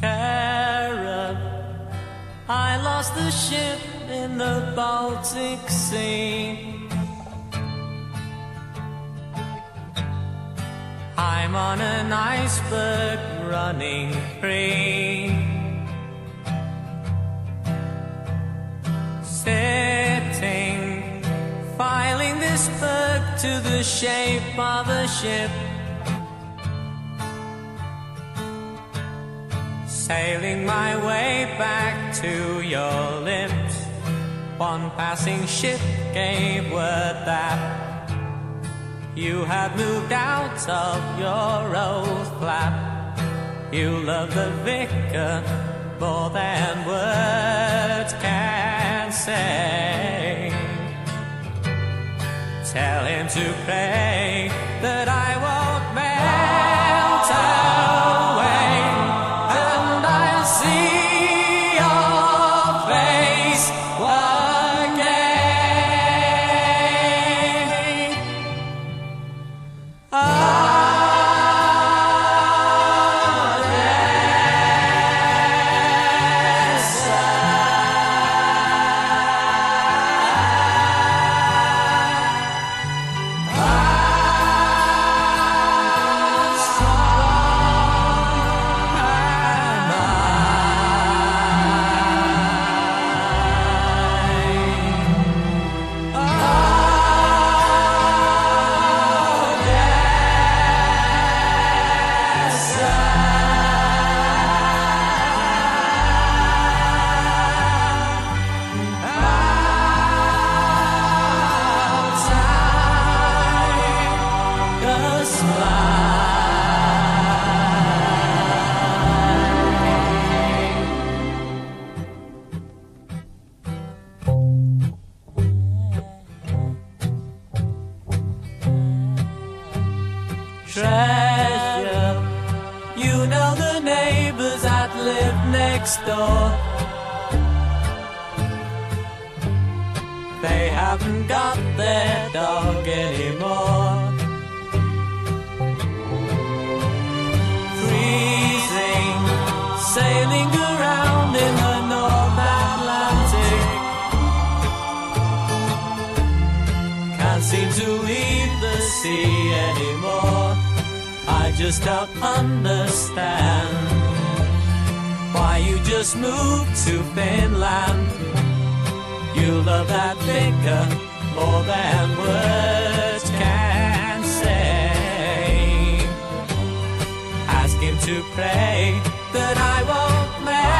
cherub. I lost the ship in the Baltic Sea. I'm on an iceberg running free. Sitting, filing this berg to the shape of a ship. Sailing my way back to your lips. One passing ship gave word that you had moved out of your old flat. You love the vicar more than words can say. Tell him to pray neighbors that live next door. They haven't got their dog anymore. Freezing, sailing around in the North Atlantic. Can't seem to leave the sea anymore. I just don't understand just moved to Finland. You love that vicar more than words can say. Ask him to pray that I won't melt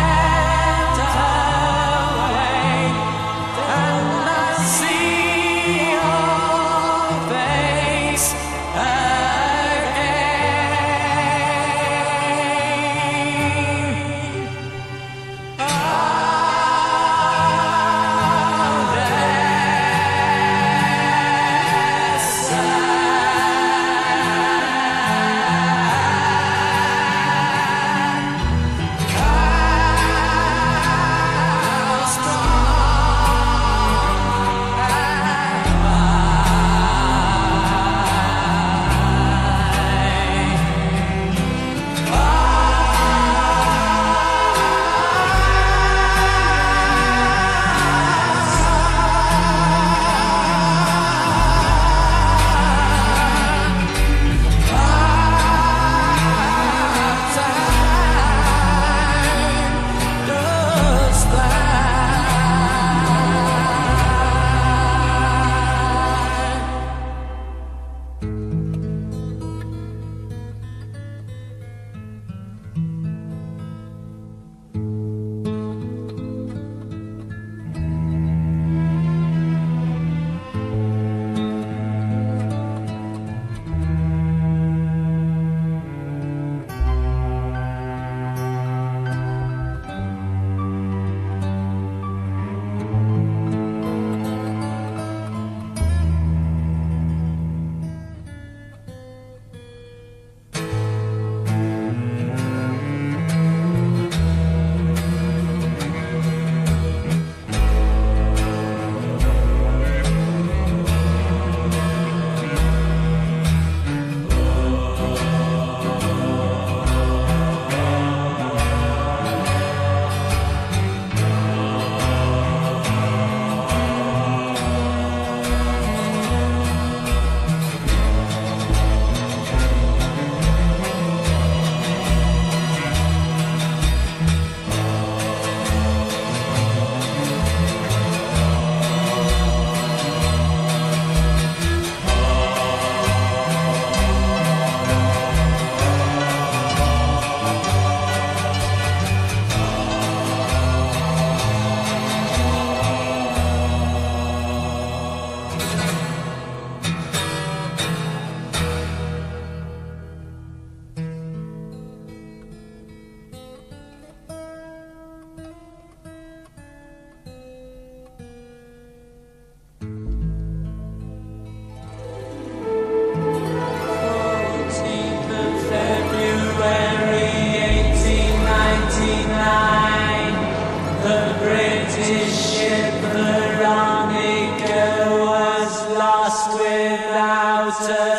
Veronica was lost without a.